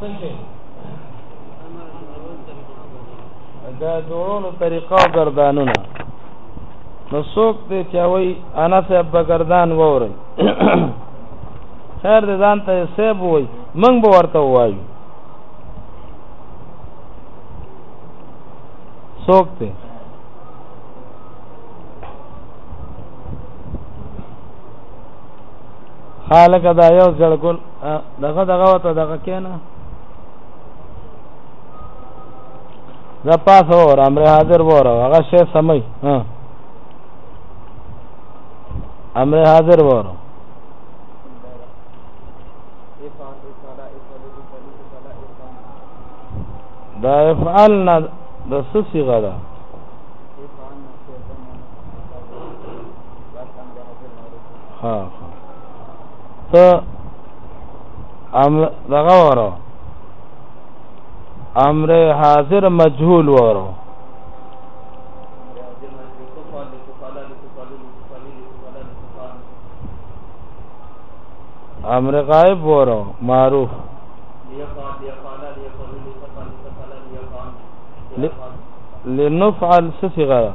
څه شي دا جوړولو طریقه او گردانونه نو څوک دی چې وای انا صاحب به گردان ووري خیر دې ځان ته صاحب وای موږ به ورته وایو څوک دی خالق دا یو ځل ګل دغه دغه وته دغه کینا دا پاس اور امر حاضر وره هغه شی سمي ها امر حاضر وره دا افعلنا د څه صيغه ده ها ها ته امر دغه وره امر حاضر مجهول وره امر غائب وره معروف لنفعل سسغه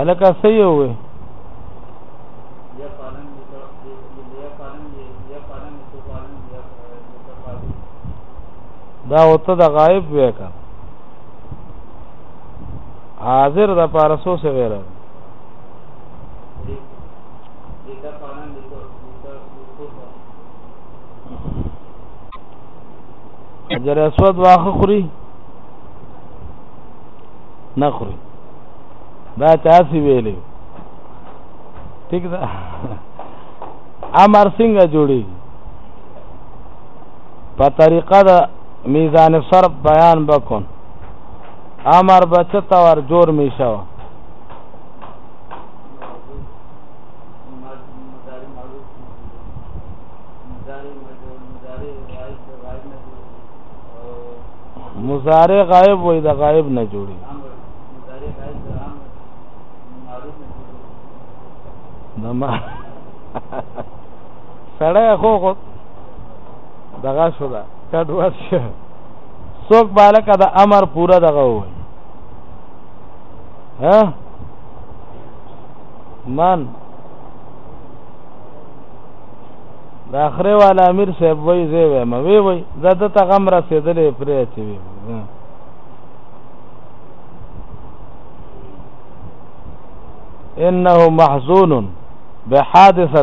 الکه سې یو وې دا وته د غایب وې کا حاضر د پارسو سره ویره حجر اسود واخه خوري نه خوري دا تاسو ویلې ٹھیک ده امر څنګه جوړي په طریقه د میزان صرف بیان بکون امر بچ تا ور جوړ می شو مضارع غائب وای د غائب نه جوړي نما سړی خو خو دغه شو دا کډ ورشه څوک بالک د امر پورا دغه وای ها من د اخره والا امیر صاحب وای زه وایم وی وی دا د ته غم رسیدلې پرې چې وی انه محزون بحادثه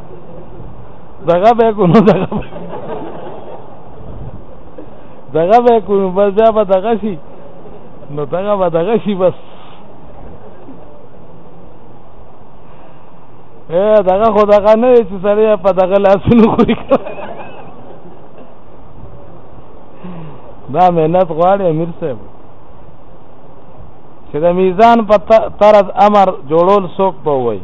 دغه به کو نو دغه دغه به کو نو بس بیا به دغه شي نو دغه به دغه شي بس اے دغه خو دغه نه چې سړی په دغه لاسونو خوري دا مهنت غواړي امیر صاحب چې د میزان په طرز امر جوړول څوک به وایي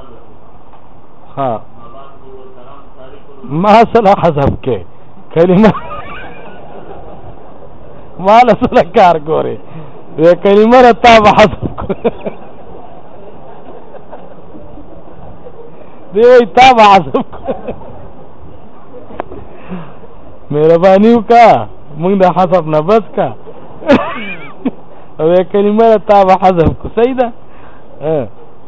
ها ما سره حذف کې کلمه ما سره کار ګوري وې کلمه را تا حذف دی وې تا حذف مهرباني وکا موږ د حذف نه بس کا وې کلمه را تا حذف کو صحیح ده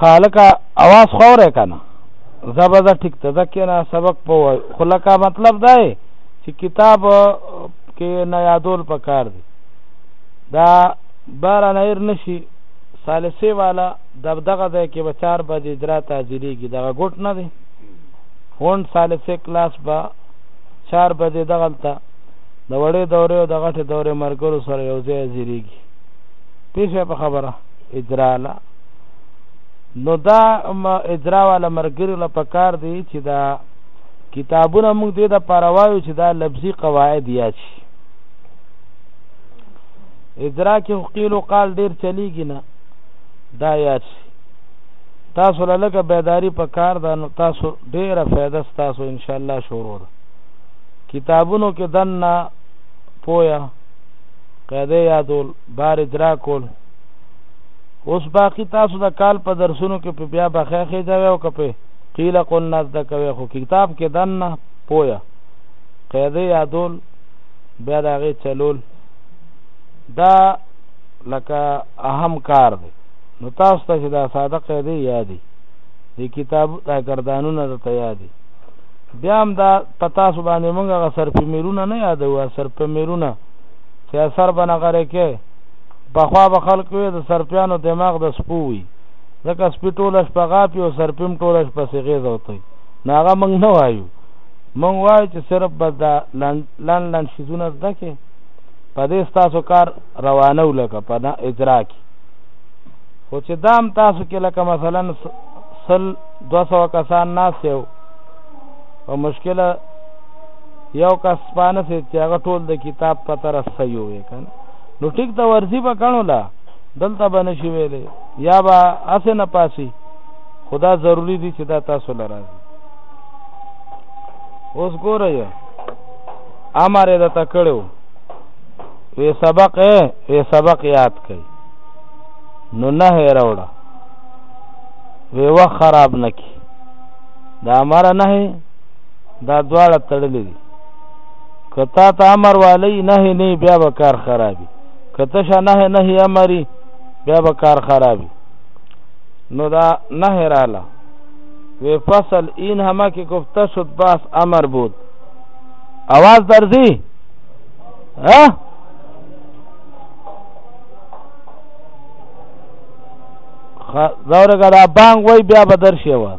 خالقه اواز خوره کنه زبده ټیک ته ځکه نه سبق په وای خو لکه مطلب دا دی چې کتاب کې نه یادول پکار دی دا بار نه ایر نشي ثالثه والا د دغه ځای کې به 4 بجې درا تازلیږي دغه ګټ نه دی هون ثالثه کلاس به 4 بجې دغلته د وړې دورې او د غټې دورې مرګرو سره یو ځای زیریږي پیښه په خبره اجراله نو دا اجرا والا مرګري له پکار دی چې دا کتابونه موږ دې د پروایو چې دا لفظي قواعد یا شي اجرا کې قیل او قال ډیر چلیږي نه دا یا شي تاسو له لګه بیداری په کار ده نو تاسو ډیره فایده تاسو ان شاء الله شروع ده کتابونو کې دنه پویا قاعده یادول بار اجرا کول اوس باقی تاسو د کال په درسونو کې په بیا بخې خې دا او کپه قیل قل ناز د کوي خو کتاب کې دنه پویا قاعده یادول بیا د هغه چلول دا لکه اهم کار دی نو تاسو ته دا ساده قاعده یادې دی کتاب دا گردانونه د تیادې بیا هم دا پتا سو باندې موږ غسر په میرونه نه یادو سر په میرونه چې اثر بنغره کې پخوا به خلک وي د سرپیانو دماغ د سپو وي ځکه سپي ټوله شپه غاپي او سرپي هم ټوله شپه سیغې زوتوي نو هغه موږ نه وایو موږ وایو چې صرف بس دا لنډ لنډ شیزونه زده کې په دې ستاسو کار روانه ولکه په نه اجرا کې خو چې دام تاسو کې لکه مثلا سل دو سو کسان ناس یو په مشکله یو کس پانه سي چې هغه ټول د کتاب په طرف صحیح وي کنه نو ټیک ته ورځي به کڼو لا دلته به نشي ویلې یا به اسه نه پاسي خدا ضروری دي چې دا تاسو لراځي اوس ګورئ امر یې د تکړو وی سبق وی سبق یاد کړي نو نه هروړه وی و خراب نکي دا امر نه دا دواړه تړلې دي که تا ته امر والی نه نه بیا به کار خرابي که ته شه نه نه امري بیا به کار خرابي نو دا نه رااله وی فصل این همه که گفته شد باس امر بود آواز درزی ها زورګه دا بانګ وای بیا بدر شي وای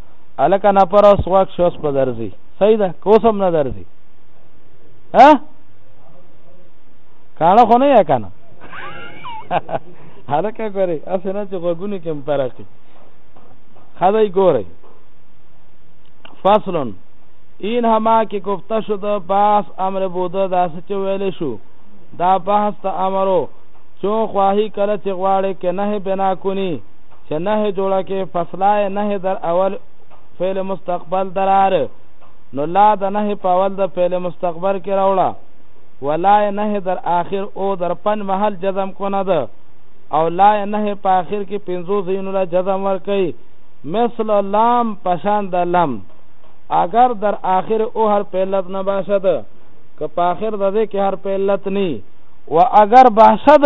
الکه نه پر اوس واک شوس په درځي صحیح ده کوسم نه درځي ها کانه خو نه یا کنه هلکه ګوري اسنه چې غوګونی کوم پرخي خدای ګوري فصلن این هما کې گفته شد باس امر بوده داسې چې ویل شو دا بحث ته امرو چون خواهی کله چې غواړي کې نه بنا کونی چه نهه جوړه کې فصلای نهه در اول فعل مستقبل دراره نو لا د نهه په اول د فعل مستقبل کې راوړه ولا نهه در آخر او در پن محل جزم کنه ده او لا نهه په آخر کې پنځو زینو لا جزم ورکي مثل لام پشان د لم اگر در آخر او هر په علت نه باشد که په آخر د دې کې هر په علت ني و اگر باشد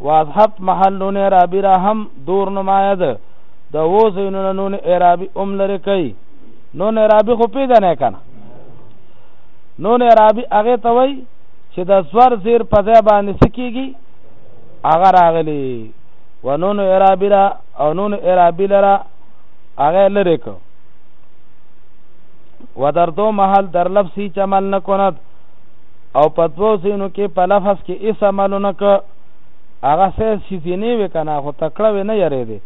واضحت محل نون اعرابی را هم دور نماید د وو زینونه نون اعرابی ام لري کوي نون اعرابی خو پیژنې کنه نون اعرابی هغه ته وای چې د زور زیر په ځای باندې سکیږي هغه راغلی و نون اعرابی را او نون اعرابی لرا هغه لري کو و در دو محل در لفظی چمل نکند او په دوو ځینو کې په لفظ کې هیڅ عمل ونه کړ هغه څه ښځینې وې که نه خو تکړه وې نه یریدې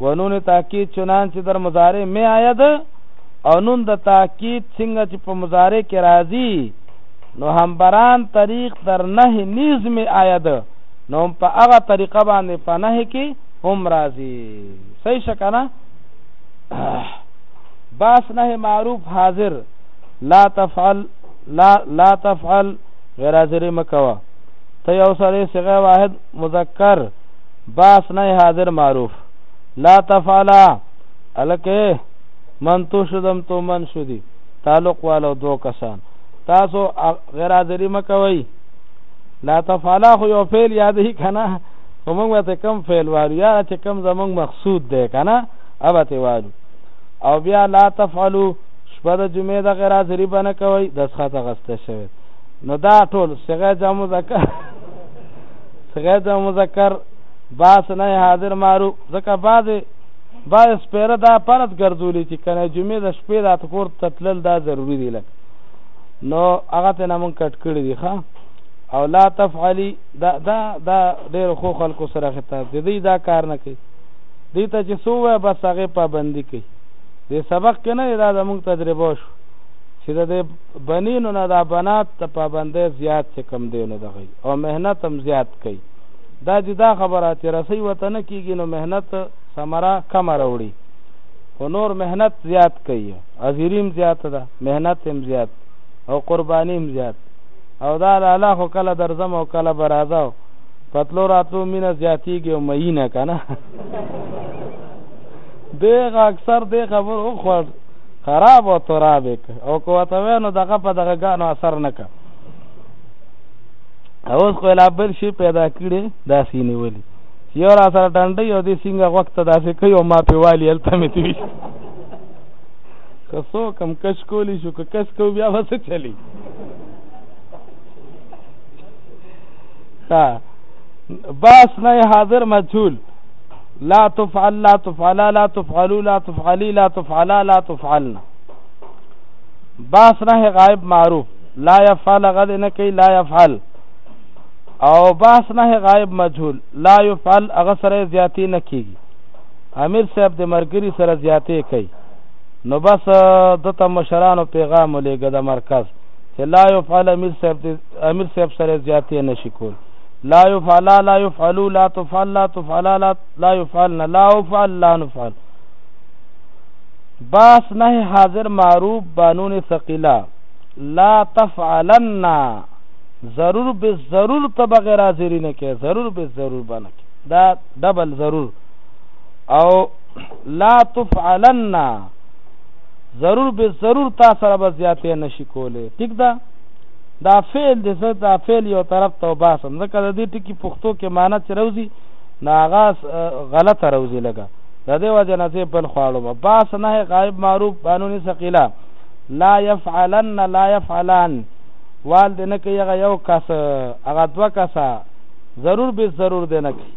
و نون تاکید چنانچې در مضارع مې آید او نون د تاکید څنګه چې په مضارع کې راځي نو همبران طریق در نه نیز مې آید نو هم په هغه طریقه باندې په نه کې هم راځي صحیح شه که نه باس نه معروف حاضر لا تفعل لا لا تفعل غیر حاضر مکوا ته یو سره صيغه واحد مذکر باس نه حاضر معروف لا تفعل الکه من تو شدم تو من شدی تعلق والو دو کسان تاسو غیر حاضر مکوي لا تفعل خو یو فعل یاد هی کنه ومنګ ته کم فعل وارو یا چې کم زمنګ مقصود ده کنه ابته وارو او بیا لا تفعلوا شپه د جمعې ده غیر حاضری به نه کوئ دسخط اغسته شوی نو دا ټول صغه جمع مذکر صغه جمع مذکر باس نه حاضر مارو ځکه بعض بعض سپیره دا پرد ګرځولې چې کنه جمعې د شپې د اتکور تتلل دا ضروری دی لکه نو هغه ته نه مونږ کټ کړی دی ښا او لا تفعلی دا دا دا ډیر خو خلکو سره خطاب دی دا کار نه کوي دی ته چې سوه بس هغه پابندي کوي دې سبق کې نه دا زموږ تجربه شو چې د دې بنینو نه دا بنات ته پابندۍ زیات چې کم دی نو دغه او مهنت هم زیات کوي دا جدا خبره چې رسۍ ورته نه کېږي نو مهنت ثمره کمه راوړي خو نور مهنت زیات کوي عذیریم زیات ده مهنت هم زیات او قربانی هم زیات او دا لالا خو کله درځم او کله به راځه پتلو راتلو مینه زیاتیږي او مینه که نه دغه اکثر دې خبر وخوړ خراب او تراب ک او کو ته وینو دغه په دغه غانو اثر نه کا اوس خو لا بل شي پیدا کړي دا سینې ولي چې یو را سره ټنډه یو دې څنګه وخت داسې کوي او ما په والی هلته مې توي که څوک هم کش کولی شو که کش کوو بیا به څه چلی باس نه حاضر مجهول لا تفعل لا تفعل لا تفعلوا لا تفعلي لا تفعلا لا تفعلنا باس نه غائب معروف لا يفعل غد نه کوي لا يفعل او باس نه غائب مجهول لا يفعل هغه سره زیاتی نه کیږي امیر صاحب د مرګري سره زیاتې کوي نو بس دته مشرانو پیغام ولېږه د مرکز چې لا یفعل امیر صاحب امیر صاحب سره زیاتې نشي کول لا يفعل لا يفعل لا تفعل لا تفعل لا لا يفعلنا لا افعل لا نفعل باس نه حاضر معروف بانون ثقيله لا تفعلن ضرور به ضرور ته بغیر حاضر نه کې ضرور به ضرور باندې دا ډبل ضرور او لا تفعلن ضرور به ضرور تا سره به زیاتې نشي کولې ٹھیک ده دا فعل دی زه دا فعل یو طرف ته وباسم ځکه د دې ټکي پښتو کې معنی چې روزي نو هغه غلطه روزي لګه د دې وجه نه زه بل خواړم باس نه غایب معروف قانوني ثقيله لا يفعلن لا يفعلان وال دې نه کوي هغه یو کس هغه دوه کسه ضرور به ضرور دې نه کوي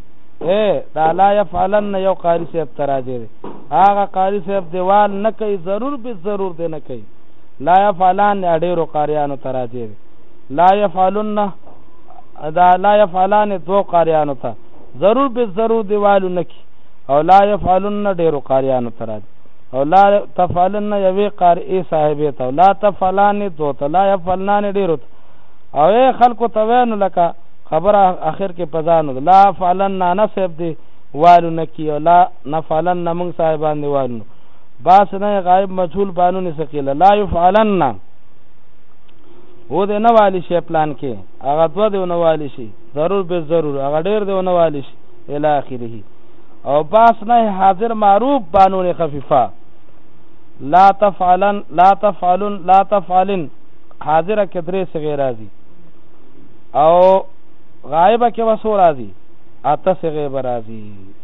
اے دا لا يفعلن یو قاری صاحب تراجه هغه قاری صاحب دیوال نه کوي ضرور به ضرور دې نه کوي لا يفعلان ډېرو قاریانو ته راجع دی لا يفعلن دا لا يفعلان دو قاریانو ته ضرور به ضرور دیوالو نکی او لا يفعلن ډېرو قاریانو ته راجع او لا تفعلن یوې قارئ صاحبې ته لا تفعلان دو ته لا يفعلنان ډېرو ته او اے خلکو ته وینو لکه خبره اخر کې پزانو لا فعلن نه صاحب دی والو نکی او لا نفعلن نه مونږ صاحبان دی والو باس نه غائب مجهول بانون ثقيله لا يفعلن هو دې نه والی شي پلان کې هغه دوه دې نه والی شي ضرور به ضرور هغه ډېر دې نه والی شي الی اخره او باس نه حاضر معروف بانون خفيفه لا تفعلن لا تفعلن لا تفعلن حاضر کې درې صغې راځي او غائبه کې وسو راځي اته صغې برازي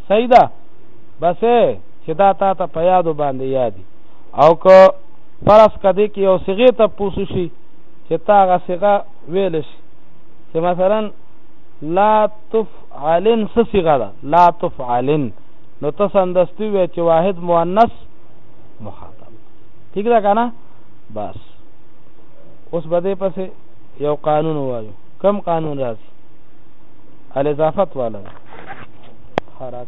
صحیح ده بس چې دا تا ته په یادو باندې یادي او که فرض که دې کې یو صیغې ته پوس شي چې تا هغه صیغه ویل شي چې مثلا لا تفعلن څه صیغه ده لا تفعلن نو ته سندستی وی چې واحد مؤنث مخاطب ٹھیک ده کنه بس اوس بده پسې یو قانون وایو کم قانون راځي الاضافت والا حرکت